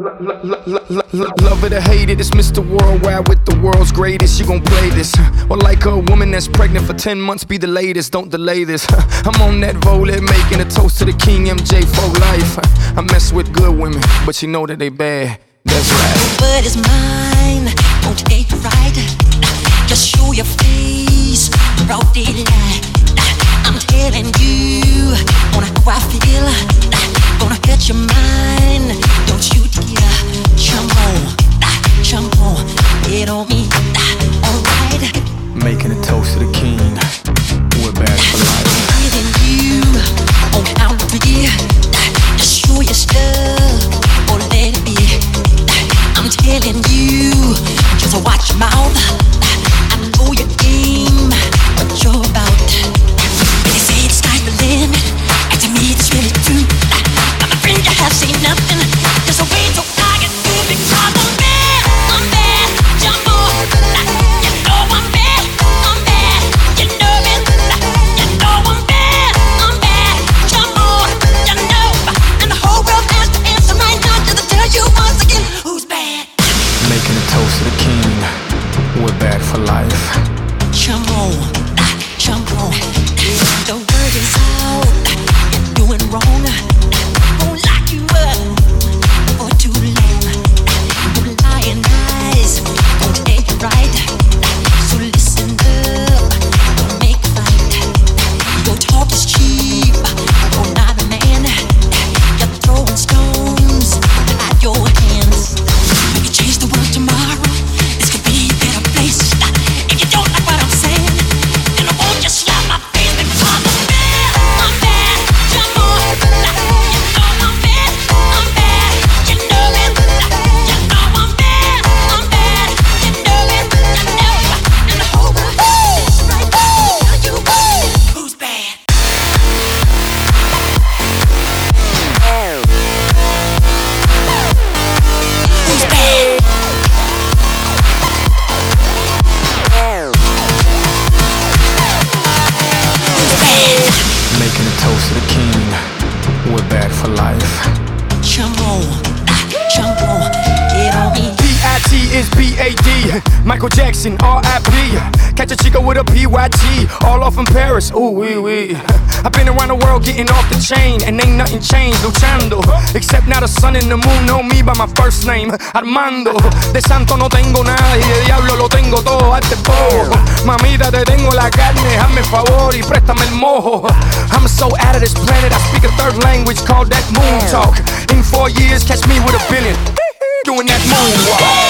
Love it or hate it, it's Mr. Worldwide with the world's greatest. You gon' play this. Or like a woman that's pregnant for 10 months, be the latest. Don't delay this. I'm on that volet, making a toast to the King MJ for life. I mess with good women, but you know that they bad. That's right. But it's mine, won't take We're bad for life. Jump Making a toast to the King. We're back for life. Jump on, ah, jump get on me. P.Y.T. is B.A.D. Michael Jackson, R.I.P. Catch a chico with a P.Y.T. All off in Paris, ooh wee wee. I've been around the world getting off the chain, and ain't nothing changed, luchando. Except now the sun and the moon know me by my first name, Armando. De santo no tengo nada y de diablo lo tengo todo, hazte bobo. Mamita, te tengo la carne, hazme favor y préstame el mojo. I'm so out of this planet, I speak a third language called that moon talk. In four years, catch me with a billion. Doing that moonwalk.